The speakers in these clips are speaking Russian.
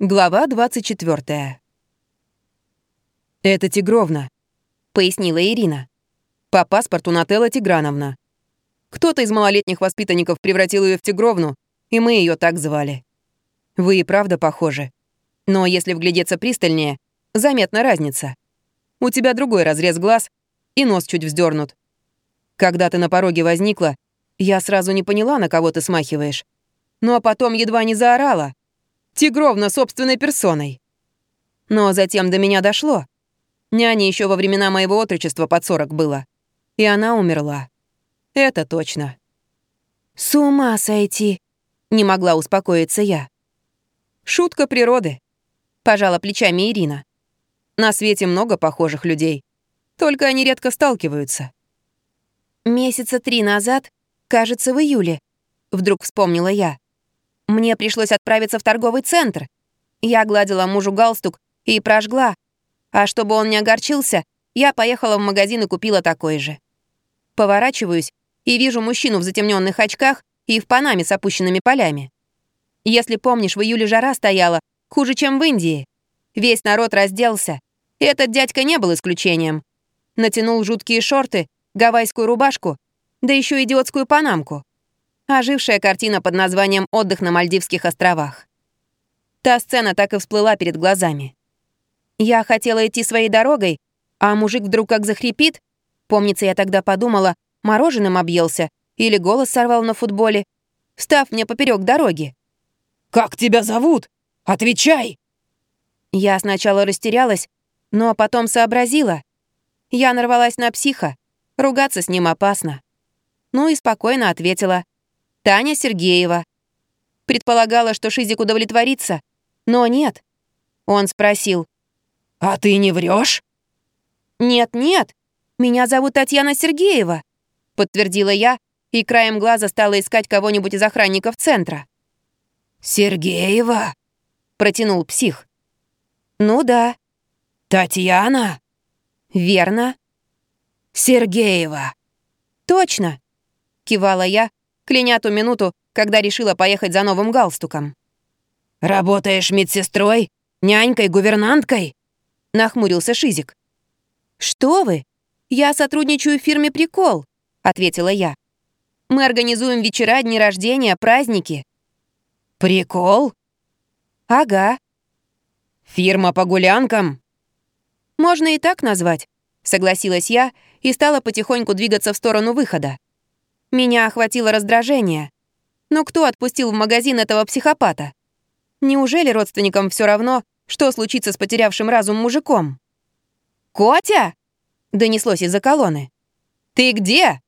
Глава 24. «Это Тигровна», — пояснила Ирина. «По паспорту Нателла Тиграновна. Кто-то из малолетних воспитанников превратил ее в Тигровну, и мы ее так звали. Вы и правда похожи. Но если вглядеться пристальнее, заметна разница. У тебя другой разрез глаз, и нос чуть вздернут. Когда ты на пороге возникла, я сразу не поняла, на кого ты смахиваешь. Ну а потом едва не заорала. Тигровна собственной персоной. Но затем до меня дошло. Няне еще во времена моего отрочества под 40 было. И она умерла. Это точно. «С ума сойти!» — не могла успокоиться я. «Шутка природы», — пожала плечами Ирина. «На свете много похожих людей. Только они редко сталкиваются». «Месяца три назад, кажется, в июле», — вдруг вспомнила я. Мне пришлось отправиться в торговый центр. Я гладила мужу галстук и прожгла. А чтобы он не огорчился, я поехала в магазин и купила такой же. Поворачиваюсь и вижу мужчину в затемненных очках и в панаме с опущенными полями. Если помнишь, в июле жара стояла, хуже, чем в Индии. Весь народ разделся. И этот дядька не был исключением. Натянул жуткие шорты, гавайскую рубашку, да еще идиотскую панамку ожившая картина под названием «Отдых на Мальдивских островах». Та сцена так и всплыла перед глазами. Я хотела идти своей дорогой, а мужик вдруг как захрипит. Помнится, я тогда подумала, мороженым объелся или голос сорвал на футболе, встав мне поперек дороги. «Как тебя зовут? Отвечай!» Я сначала растерялась, но потом сообразила. Я нарвалась на психа, ругаться с ним опасно. Ну и спокойно ответила. Таня Сергеева. Предполагала, что Шизик удовлетворится, но нет. Он спросил. «А ты не врешь? «Нет-нет, меня зовут Татьяна Сергеева», — подтвердила я и краем глаза стала искать кого-нибудь из охранников центра. «Сергеева?» — протянул псих. «Ну да». «Татьяна?» «Верно». «Сергеева». «Точно», — кивала я, кляня ту минуту, когда решила поехать за новым галстуком. «Работаешь медсестрой? Нянькой, гувернанткой?» — нахмурился Шизик. «Что вы? Я сотрудничаю в фирме «Прикол», — ответила я. «Мы организуем вечера, дни рождения, праздники». «Прикол?» «Ага». «Фирма по гулянкам?» «Можно и так назвать», — согласилась я и стала потихоньку двигаться в сторону выхода. Меня охватило раздражение. Но кто отпустил в магазин этого психопата? Неужели родственникам все равно, что случится с потерявшим разум мужиком? «Котя!» — донеслось из-за колонны. «Ты где?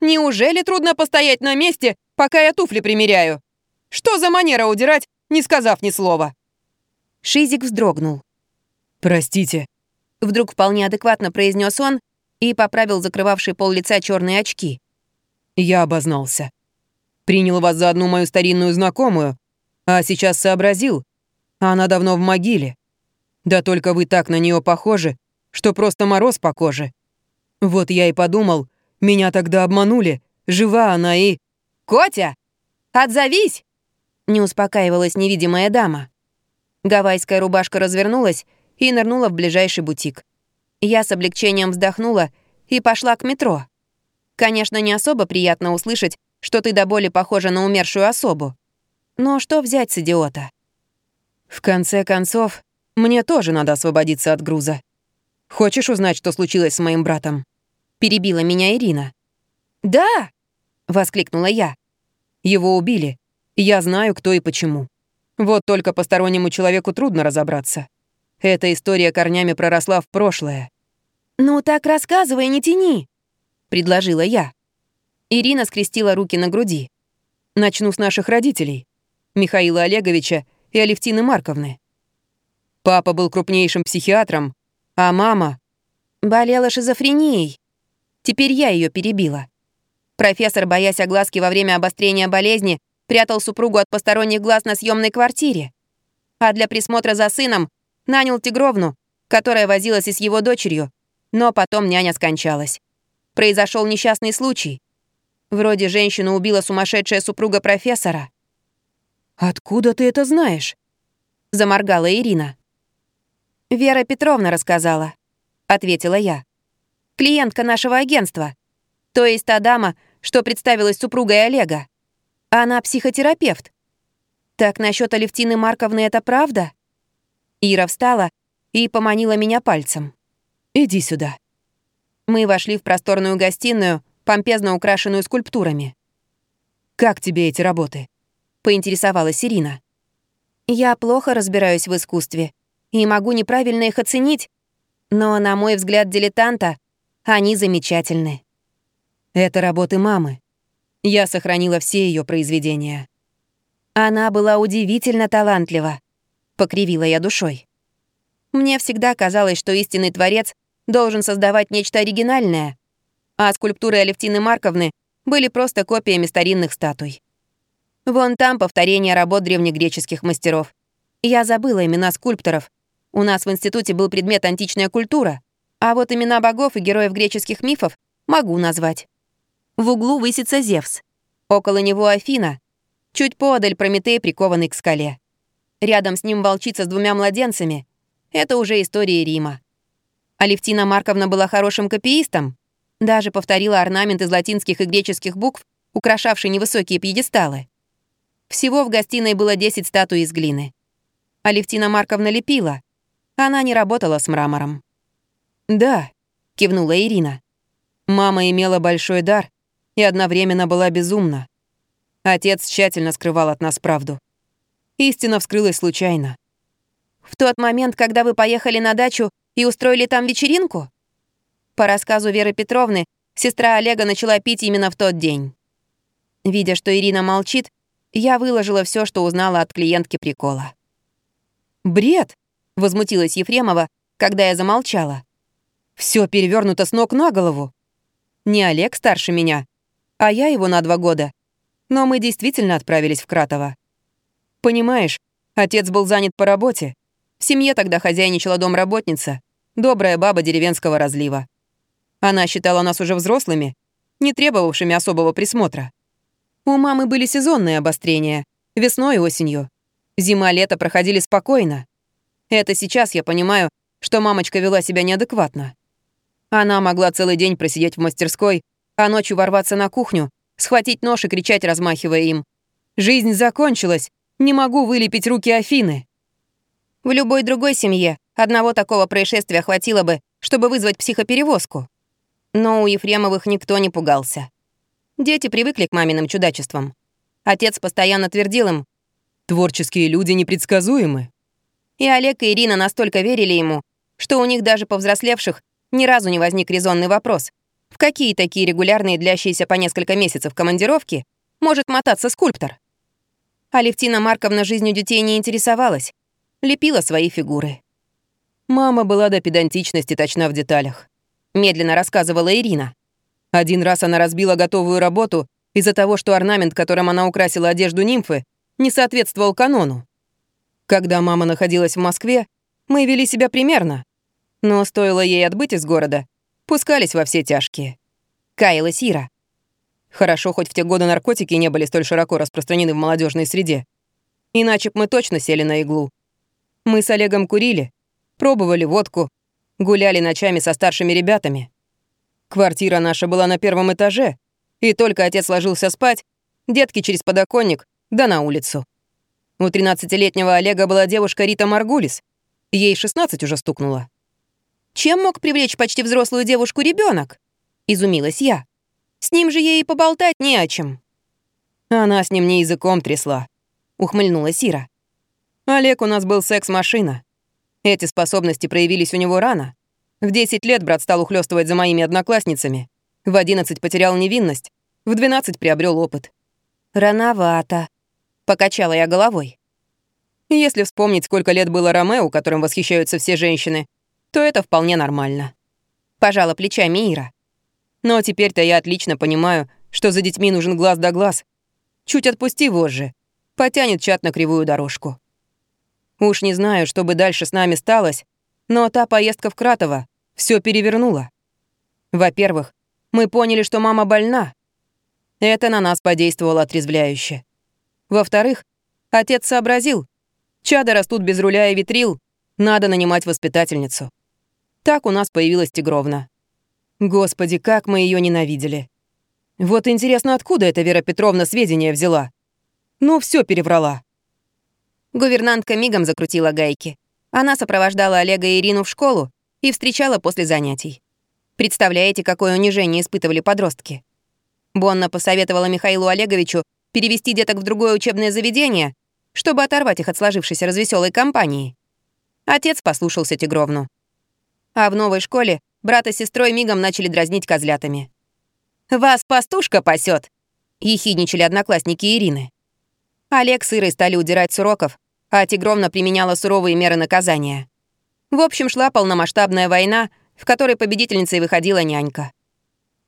Неужели трудно постоять на месте, пока я туфли примеряю? Что за манера удирать, не сказав ни слова?» Шизик вздрогнул. «Простите», — вдруг вполне адекватно произнес он и поправил закрывавший пол лица черные очки. Я обознался. Принял вас за одну мою старинную знакомую, а сейчас сообразил. Она давно в могиле. Да только вы так на нее похожи, что просто мороз по коже. Вот я и подумал, меня тогда обманули, жива она и... «Котя! Отзовись!» Не успокаивалась невидимая дама. Гавайская рубашка развернулась и нырнула в ближайший бутик. Я с облегчением вздохнула и пошла к метро. Конечно, не особо приятно услышать, что ты до боли похожа на умершую особу. Но что взять с идиота? В конце концов, мне тоже надо освободиться от груза. Хочешь узнать, что случилось с моим братом? Перебила меня Ирина. Да! воскликнула я. Его убили. Я знаю, кто и почему. Вот только постороннему человеку трудно разобраться. Эта история корнями проросла в прошлое. «Ну так рассказывай, не тяни!» — предложила я. Ирина скрестила руки на груди. «Начну с наших родителей. Михаила Олеговича и Алевтины Марковны. Папа был крупнейшим психиатром, а мама... Болела шизофренией. Теперь я ее перебила. Профессор, боясь огласки во время обострения болезни, прятал супругу от посторонних глаз на съемной квартире. А для присмотра за сыном нанял Тигровну, которая возилась и с его дочерью, но потом няня скончалась произошел несчастный случай. Вроде женщину убила сумасшедшая супруга профессора. «Откуда ты это знаешь?» заморгала Ирина. «Вера Петровна рассказала», — ответила я. «Клиентка нашего агентства. То есть та дама, что представилась супругой Олега. Она психотерапевт. Так насчет Алевтины Марковны это правда?» Ира встала и поманила меня пальцем. «Иди сюда». Мы вошли в просторную гостиную, помпезно украшенную скульптурами. «Как тебе эти работы?» — поинтересовалась Ирина. «Я плохо разбираюсь в искусстве и могу неправильно их оценить, но, на мой взгляд дилетанта, они замечательны». «Это работы мамы. Я сохранила все ее произведения». «Она была удивительно талантлива», — покривила я душой. Мне всегда казалось, что истинный творец должен создавать нечто оригинальное, а скульптуры Алевтины Марковны были просто копиями старинных статуй. Вон там повторение работ древнегреческих мастеров. Я забыла имена скульпторов. У нас в институте был предмет античная культура, а вот имена богов и героев греческих мифов могу назвать. В углу высится Зевс. Около него Афина. Чуть подаль Прометей, прикованный к скале. Рядом с ним волчица с двумя младенцами. Это уже история Рима. Алевтина Марковна была хорошим копиистом, даже повторила орнамент из латинских и греческих букв, украшавший невысокие пьедесталы. Всего в гостиной было 10 статуй из глины. Алевтина Марковна лепила. Она не работала с мрамором. «Да», — кивнула Ирина. «Мама имела большой дар и одновременно была безумна. Отец тщательно скрывал от нас правду. Истина вскрылась случайно. В тот момент, когда вы поехали на дачу и устроили там вечеринку? По рассказу Веры Петровны, сестра Олега начала пить именно в тот день. Видя, что Ирина молчит, я выложила все, что узнала от клиентки прикола. «Бред!» — возмутилась Ефремова, когда я замолчала. Все перевернуто с ног на голову. Не Олег старше меня, а я его на два года. Но мы действительно отправились в Кратово. Понимаешь, отец был занят по работе. В семье тогда хозяйничала домработница, добрая баба деревенского разлива. Она считала нас уже взрослыми, не требовавшими особого присмотра. У мамы были сезонные обострения, весной и осенью. Зима-лето проходили спокойно. Это сейчас я понимаю, что мамочка вела себя неадекватно. Она могла целый день просидеть в мастерской, а ночью ворваться на кухню, схватить нож и кричать, размахивая им. «Жизнь закончилась! Не могу вылепить руки Афины!» В любой другой семье одного такого происшествия хватило бы, чтобы вызвать психоперевозку. Но у Ефремовых никто не пугался. Дети привыкли к маминым чудачествам. Отец постоянно твердил им «Творческие люди непредсказуемы». И Олег и Ирина настолько верили ему, что у них даже повзрослевших ни разу не возник резонный вопрос, в какие такие регулярные, длящиеся по несколько месяцев командировки, может мотаться скульптор. Алевтина Марковна жизнью детей не интересовалась, лепила свои фигуры. «Мама была до педантичности точна в деталях», — медленно рассказывала Ирина. Один раз она разбила готовую работу из-за того, что орнамент, которым она украсила одежду нимфы, не соответствовал канону. Когда мама находилась в Москве, мы вели себя примерно. Но стоило ей отбыть из города, пускались во все тяжкие. Каялась Ира. Хорошо, хоть в те годы наркотики не были столь широко распространены в молодежной среде. Иначе б мы точно сели на иглу. Мы с Олегом курили, пробовали водку, гуляли ночами со старшими ребятами. Квартира наша была на первом этаже, и только отец ложился спать, детки через подоконник, да на улицу. У 13-летнего Олега была девушка Рита Маргулис. Ей 16 уже стукнуло. «Чем мог привлечь почти взрослую девушку ребенок? изумилась я. «С ним же ей поболтать не о чем». «Она с ним не языком трясла», — ухмыльнулась Ира. «Олег у нас был секс-машина. Эти способности проявились у него рано. В 10 лет брат стал ухлёстывать за моими одноклассницами. В 11 потерял невинность. В 12 приобрел опыт. «Рановато», — покачала я головой. Если вспомнить, сколько лет было Ромео, которым восхищаются все женщины, то это вполне нормально. Пожала плечами Ира. Но теперь-то я отлично понимаю, что за детьми нужен глаз да глаз. Чуть отпусти вожжи. Потянет чат на кривую дорожку. Уж не знаю, что бы дальше с нами сталось, но та поездка в Кратово все перевернула. Во-первых, мы поняли, что мама больна. Это на нас подействовало отрезвляюще. Во-вторых, отец сообразил, Чада растут без руля и витрил, надо нанимать воспитательницу. Так у нас появилась Тигровна. Господи, как мы ее ненавидели. Вот интересно, откуда эта Вера Петровна сведения взяла? Ну, все переврала. Гувернантка мигом закрутила гайки. Она сопровождала Олега и Ирину в школу и встречала после занятий. Представляете, какое унижение испытывали подростки? Бонна посоветовала Михаилу Олеговичу перевести деток в другое учебное заведение, чтобы оторвать их от сложившейся развеселой компании. Отец послушался Тигровну. А в новой школе брата с сестрой мигом начали дразнить козлятами. «Вас пастушка пасет!» — ехидничали одноклассники Ирины. Олег с Ирой стали удирать с уроков, а Тигровна применяла суровые меры наказания. В общем, шла полномасштабная война, в которой победительницей выходила нянька.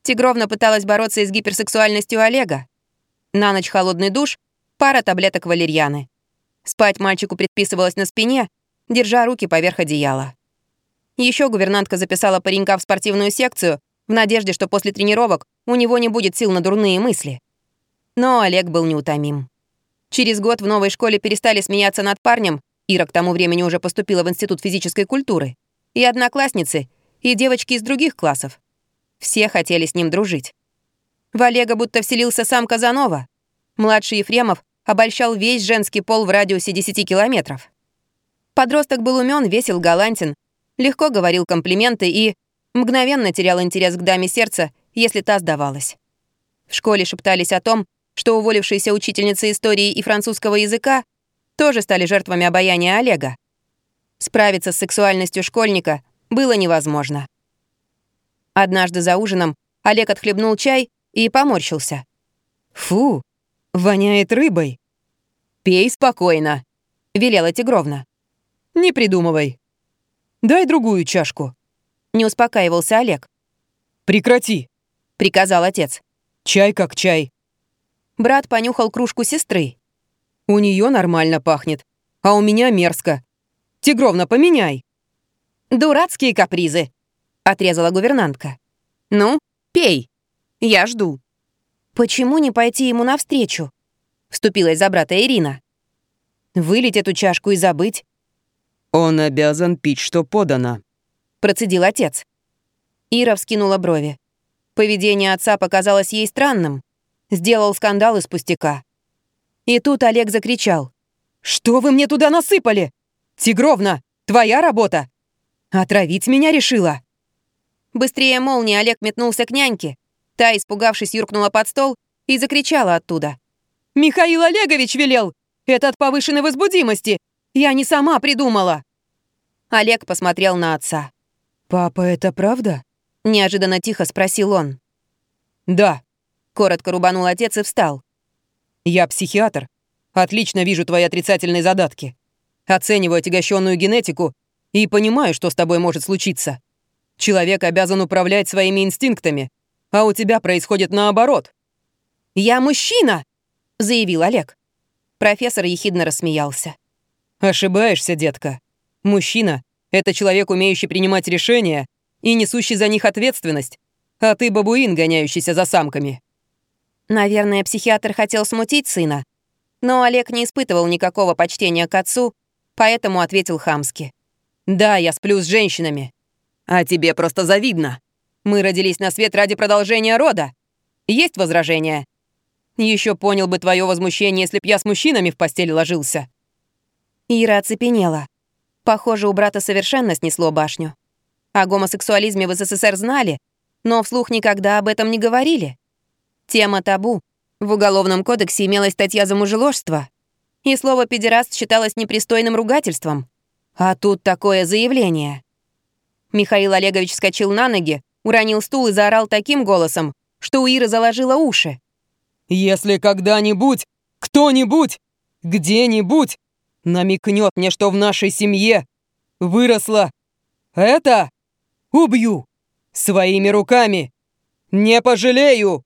Тигровна пыталась бороться с гиперсексуальностью Олега. На ночь холодный душ, пара таблеток валерьяны. Спать мальчику предписывалось на спине, держа руки поверх одеяла. Еще гувернантка записала паренька в спортивную секцию в надежде, что после тренировок у него не будет сил на дурные мысли. Но Олег был неутомим. Через год в новой школе перестали смеяться над парнем, Ира к тому времени уже поступила в Институт физической культуры, и одноклассницы, и девочки из других классов. Все хотели с ним дружить. В Олега будто вселился сам Казанова. Младший Ефремов обольщал весь женский пол в радиусе 10 километров. Подросток был умен, весел, галантен, легко говорил комплименты и мгновенно терял интерес к даме сердца, если та сдавалась. В школе шептались о том, что уволившиеся учительницы истории и французского языка тоже стали жертвами обаяния Олега. Справиться с сексуальностью школьника было невозможно. Однажды за ужином Олег отхлебнул чай и поморщился. «Фу, воняет рыбой». «Пей спокойно», — велела Тигровна. «Не придумывай. Дай другую чашку». Не успокаивался Олег. «Прекрати», — приказал отец. «Чай как чай». Брат понюхал кружку сестры. «У нее нормально пахнет, а у меня мерзко. Тигровна, поменяй». «Дурацкие капризы», — отрезала гувернантка. «Ну, пей. Я жду». «Почему не пойти ему навстречу?» — вступилась за брата Ирина. «Вылить эту чашку и забыть. «Он обязан пить, что подано», — процедил отец. Ира вскинула брови. Поведение отца показалось ей странным. Сделал скандал из пустяка. И тут Олег закричал. «Что вы мне туда насыпали? Тигровна, твоя работа! Отравить меня решила!» Быстрее молнии Олег метнулся к няньке. Та, испугавшись, юркнула под стол и закричала оттуда. «Михаил Олегович велел! Это от повышенной возбудимости! Я не сама придумала!» Олег посмотрел на отца. «Папа, это правда?» Неожиданно тихо спросил он. «Да», — коротко рубанул отец и встал. «Я психиатр. Отлично вижу твои отрицательные задатки. Оцениваю отягощенную генетику и понимаю, что с тобой может случиться. Человек обязан управлять своими инстинктами, а у тебя происходит наоборот». «Я мужчина!» — заявил Олег. Профессор ехидно рассмеялся. Ошибаешься, детка. Мужчина — это человек, умеющий принимать решения и несущий за них ответственность, а ты бабуин, гоняющийся за самками. Наверное, психиатр хотел смутить сына. Но Олег не испытывал никакого почтения к отцу, поэтому ответил хамски. «Да, я сплю с женщинами. А тебе просто завидно. Мы родились на свет ради продолжения рода. Есть возражения? Еще понял бы твое возмущение, если б я с мужчинами в постели ложился». Ира оцепенела. Похоже, у брата совершенно снесло башню. О гомосексуализме в СССР знали, но вслух никогда об этом не говорили. Тема табу. В Уголовном кодексе имелась статья за мужеложство, и слово «педераст» считалось непристойным ругательством. А тут такое заявление. Михаил Олегович вскочил на ноги, уронил стул и заорал таким голосом, что у Иры заложило уши. «Если когда-нибудь, кто-нибудь, где-нибудь намекнет мне, что в нашей семье выросла это, убью своими руками. Не пожалею!»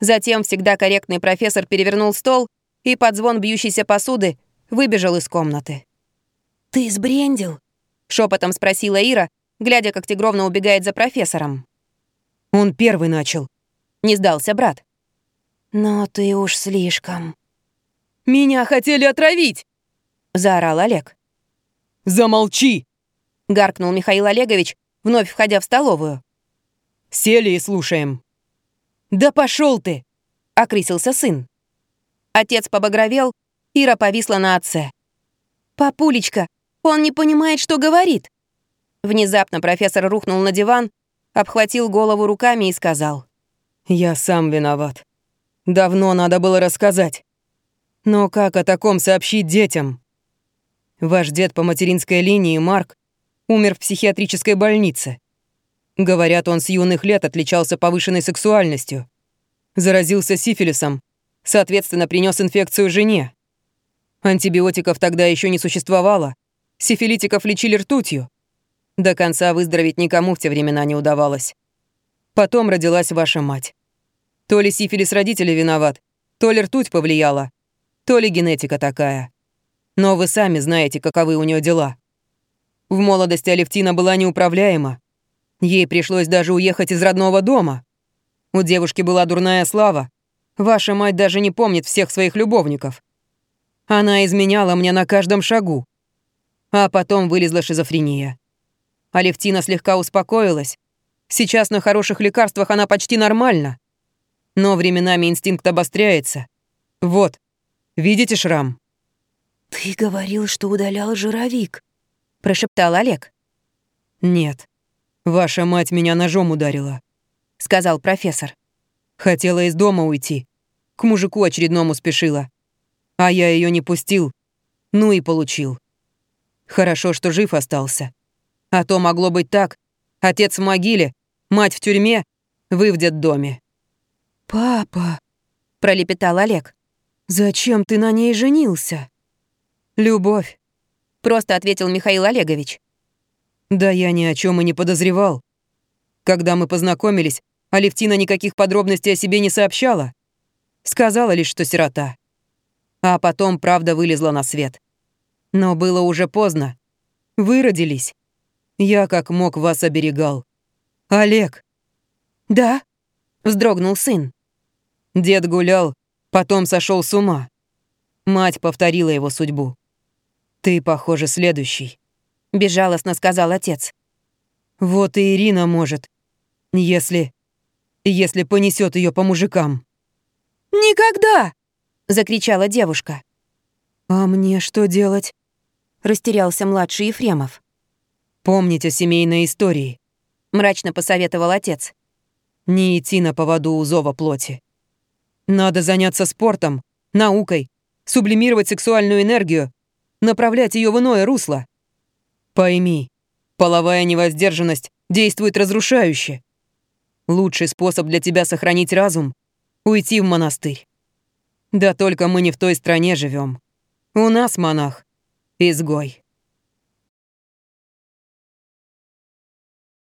Затем всегда корректный профессор перевернул стол и под звон бьющейся посуды выбежал из комнаты. «Ты сбрендил?» — шепотом спросила Ира, глядя, как Тигровна убегает за профессором. «Он первый начал», — не сдался брат. «Но ты уж слишком». «Меня хотели отравить!» заорал Олег. «Замолчи!» — гаркнул Михаил Олегович, вновь входя в столовую. «Сели и слушаем». «Да пошел ты!» — окрысился сын. Отец побагровел, Ира повисла на отце. «Папулечка, он не понимает, что говорит!» Внезапно профессор рухнул на диван, обхватил голову руками и сказал. «Я сам виноват. Давно надо было рассказать. Но как о таком сообщить детям? Ваш дед по материнской линии, Марк, умер в психиатрической больнице. Говорят, он с юных лет отличался повышенной сексуальностью. Заразился сифилисом, соответственно, принес инфекцию жене. Антибиотиков тогда еще не существовало. Сифилитиков лечили ртутью. До конца выздороветь никому в те времена не удавалось. Потом родилась ваша мать. То ли сифилис родителей виноват, то ли ртуть повлияла, то ли генетика такая. Но вы сами знаете, каковы у нее дела. В молодости Алевтина была неуправляема. Ей пришлось даже уехать из родного дома. У девушки была дурная слава. Ваша мать даже не помнит всех своих любовников. Она изменяла мне на каждом шагу. А потом вылезла шизофрения. Алевтина слегка успокоилась. Сейчас на хороших лекарствах она почти нормальна. Но временами инстинкт обостряется. Вот, видите шрам? «Ты говорил, что удалял жировик», — прошептал Олег. «Нет, ваша мать меня ножом ударила», — сказал профессор. «Хотела из дома уйти. К мужику очередному спешила. А я ее не пустил. Ну и получил. Хорошо, что жив остался. А то могло быть так. Отец в могиле, мать в тюрьме, вы в детдоме». «Папа», — пролепетал Олег, — «зачем ты на ней женился?» «Любовь», — просто ответил Михаил Олегович. «Да я ни о чем и не подозревал. Когда мы познакомились, Алевтина никаких подробностей о себе не сообщала. Сказала лишь, что сирота. А потом правда вылезла на свет. Но было уже поздно. Вы родились. Я как мог вас оберегал. Олег!» «Да?» — вздрогнул сын. Дед гулял, потом сошел с ума. Мать повторила его судьбу. «Ты, похоже, следующий», — безжалостно сказал отец. «Вот и Ирина может, если... если понесет ее по мужикам». «Никогда!» — закричала девушка. «А мне что делать?» — растерялся младший Ефремов. «Помнить о семейной истории», — мрачно посоветовал отец. «Не идти на поводу у зова плоти. Надо заняться спортом, наукой, сублимировать сексуальную энергию, направлять ее в иное русло. Пойми, половая невоздержанность действует разрушающе. Лучший способ для тебя сохранить разум — уйти в монастырь. Да только мы не в той стране живем. У нас монах — изгой.